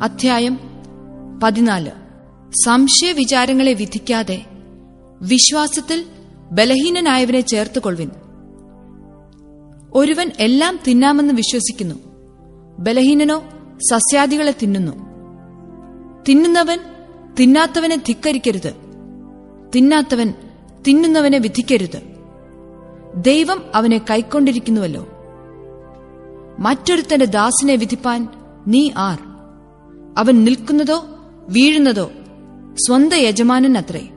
അധ്യായം പതിനാല്. സംശയ വിചാരങ്ങളെ വിധിക്കാതെ വിശ്വാസത്തിൽ ബലഹീനനായവനെ ചേർത്തുകൊള്ളുവിൻ. ഒരുവൻ എല്ലാം തിന്നാമെന്ന് വിശ്വസിക്കുന്നു. ബലഹീനനോ സസ്യാദികളെ തിന്നുന്നു. തിന്നുന്നവൻ തിന്നാത്തവനെ ധിക്കരിക്കരുത്. തിന്നാത്തവൻ തിന്നുന്നവനെ വിധിക്കരുത്. ദൈവം അവനെ കൈക്കൊണ്ടിരിക്കുന്നുവല്ലോ. മറ്റൊരുത്തന്റെ ദാസിനെ വിധിപ്പാൻ നീ ആർ? അവൻ നിൽക്കുന്നതോ വീഴുന്നതോ സ്വന്ത യജമാനൻ അത്രേ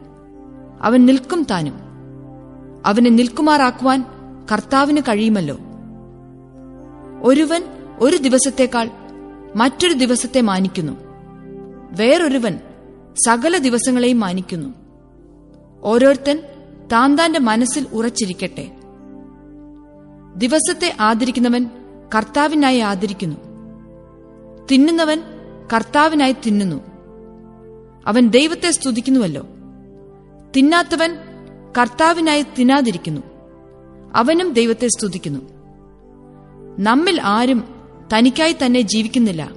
അവൻ നിൽക്കും താനും. അവനെ നിൽക്കുമാറാക്കുവാൻ കർത്താവിന് കഴിയുമല്ലോ. ഒരുവൻ ഒരു ദിവസത്തേക്കാൾ മറ്റൊരു ദിവസത്തെ മാനിക്കുന്നു. വേറൊരുവൻ സകല ദിവസങ്ങളെയും മാനിക്കുന്നു. ഓരോരുത്തൻ താൻ താന്റെ മനസ്സിൽ ഉറച്ചിരിക്കട്ടെ. ദിവസത്തെ ആദരിക്കുന്നവൻ കർത്താവിനായി ആദരിക്കുന്നു. തിന്നുന്നവൻ കർത്താവിനായി തിന്നുന്നു. അവൻ ദൈവത്തെ സ്തുതിക്കുന്നുവല്ലോ. തിന്നാത്തവൻ കർത്താവിനായി തിന്നാതിരിക്കുന്നു. അവനും ദൈവത്തെ സ്തുതിക്കുന്നു. നമ്മിൽ ആരും തനിക്കായി തന്നെ ജീവിക്കുന്നില്ല.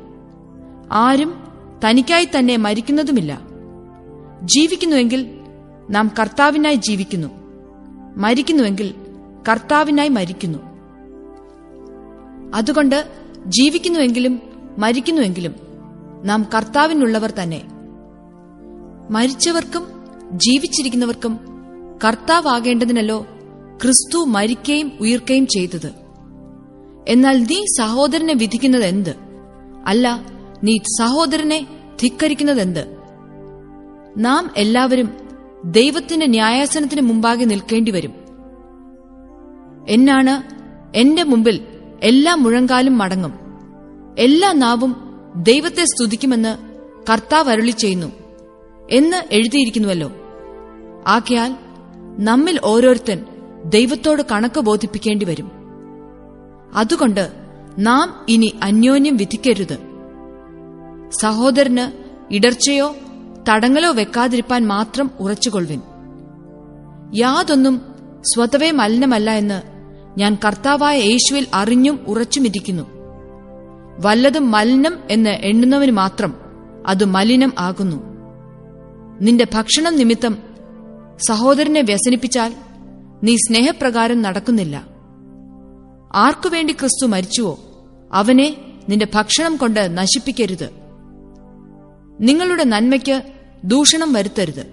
ആരും തനിക്കായി തന്നെ മരിക്കുന്നതുമില്ല. ജീവിക്കുന്നുവെങ്കിൽ നാം കർത്താവിനായി ജീവിക്കുന്നു. മരിക്കുന്നുവെങ്കിൽ കർത്താവിനായി മരിക്കുന്നു. അതുകൊണ്ട് ജീവിക്കുന്നുവെങ്കിലും മരിക്കുന്നുവെങ്കിലും നാം കർത്താവിനുള്ളവർ തന്നെ. മരിച്ചവർക്കും ജീവിച്ചിരിക്കുന്നവർക്കും കർത്താവാകേണ്ടതിനല്ലോ ക്രിസ്തു മരിക്കുകയും ഉയർക്കുകയും ചെയ്തത്. എന്നാൽ നീ സഹോദരനെ വിധിക്കുന്നത് എന്ത് അല്ല നീ സഹോദരനെ ധിക്കരിക്കുന്നതെന്ത്? നാം എല്ലാവരും ദൈവത്തിന്റെ ന്യായാസനത്തിന് മുമ്പാകെ നിൽക്കേണ്ടി വരും എന്നാണ് എന്റെ മുമ്പിൽ എല്ലാ മുഴങ്കാലും മടങ്ങും. എല്ലാ നാവും ദൈവത്തെ സ്തുതിക്കുമെന്ന് കർത്താവ് അരുളി ചെയ്യുന്നു എന്ന് എഴുതിയിരിക്കുന്നുവല്ലോ. ആകയാൽ നമ്മിൽ ഓരോരുത്തൻ ദൈവത്തോട് കണക്ക് ബോധിപ്പിക്കേണ്ടി വരും. അതുകൊണ്ട് നാം ഇനി അന്യോന്യം വിധിക്കരുത്. സഹോദരന് ഇടർച്ചയോ തടങ്ങലോ വെക്കാതിരിപ്പാൻ മാത്രം ഉറച്ചുകൊള്ളുവിൻ. യാതൊന്നും സ്വതവേ മലിനമല്ല എന്ന് ഞാൻ കർത്താവായ യേശുവിൽ അറിഞ്ഞും ഉറച്ചുമിരിക്കുന്നു. വല്ലതും മലിനം എന്ന് എണ്ണുന്നവന് മാത്രം അത് മലിനം ആകുന്നു. നിന്റെ ഭക്ഷണം നിമിത്തം സഹോദരനെ വ്യസനിപ്പിച്ചാൽ നീ സ്നേഹപ്രകാരം നടക്കുന്നില്ല. ആർക്കുവേണ്ടി ക്രിസ്തു മരിച്ചുവോ? അവനെ നിന്റെ ഭക്ഷണം കൊണ്ട് നശിപ്പിക്കരുത്. നിങ്ങളുടെ നന്മയ്ക്ക് ദൂഷണം വരുത്തരുത്.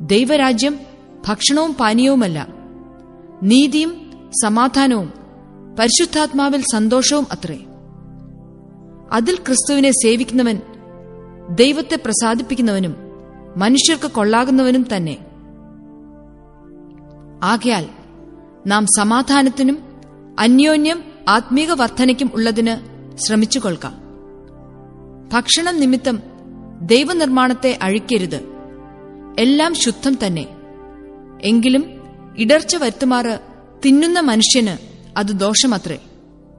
ദൈവരാജ്യം ഭക്ഷണവും പാനീയവുമല്ല. നീതിയും സമാധാനവും പരിശുദ്ധാത്മാവിൽ സന്തോഷവും അത്രേ. അതിൽ ക്രിസ്തുവിനെ സേവിക്കുന്നവൻ ദൈവത്തെ പ്രസാദിപ്പിക്കുന്നവനും മനുഷ്യർക്ക് കൊള്ളാകുന്നവനും തന്നെ. ആകയാൽ നാം സമാധാനത്തിനും അന്യോന്യം ആത്മീക വർധനയ്ക്കും ഉള്ളതിന് ശ്രമിച്ചു കൊൾക്കാം ഭക്ഷണം നിമിത്തം ദൈവനിർമ്മാണത്തെ അഴിക്കരുത്. എല്ലാം ശുദ്ധം തന്നെ. എങ്കിലും ഇടർച്ച വരുത്തുമാറ് തിന്നുന്ന മനുഷ്യന് അത് ദോഷമത്രേ.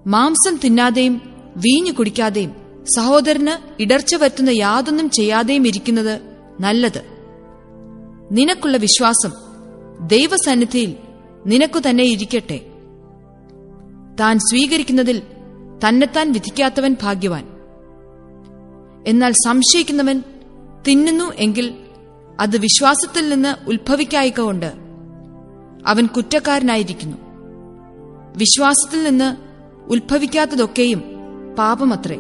മാംസം തിന്നാതെയും വീഞ്ഞു കുടിക്കാതെയും സഹോദരന് ഇടർച്ച വരുത്തുന്ന യാതൊന്നും ചെയ്യാതെയും ഇരിക്കുന്നത് നല്ലത്. നിനക്കുള്ള വിശ്വാസം ദൈവസന്നിധിയിൽ നിനക്കു തന്നെ ഇരിക്കട്ടെ. താൻ സ്വീകരിക്കുന്നതിൽ തന്നെത്താൻ വിധിക്കാത്തവൻ ഭാഗ്യവാൻ. എന്നാൽ സംശയിക്കുന്നവൻ തിന്നുന്നു എങ്കിൽ അത് വിശ്വാസത്തിൽ നിന്ന് ഉത്ഭവിക്കായിക്കൊണ്ട് അവൻ കുറ്റക്കാരനായിരിക്കുന്നു. വിശ്വാസത്തിൽ നിന്ന് ഉത്ഭവിക്കാത്തതൊക്കെയും പാപമത്രേ.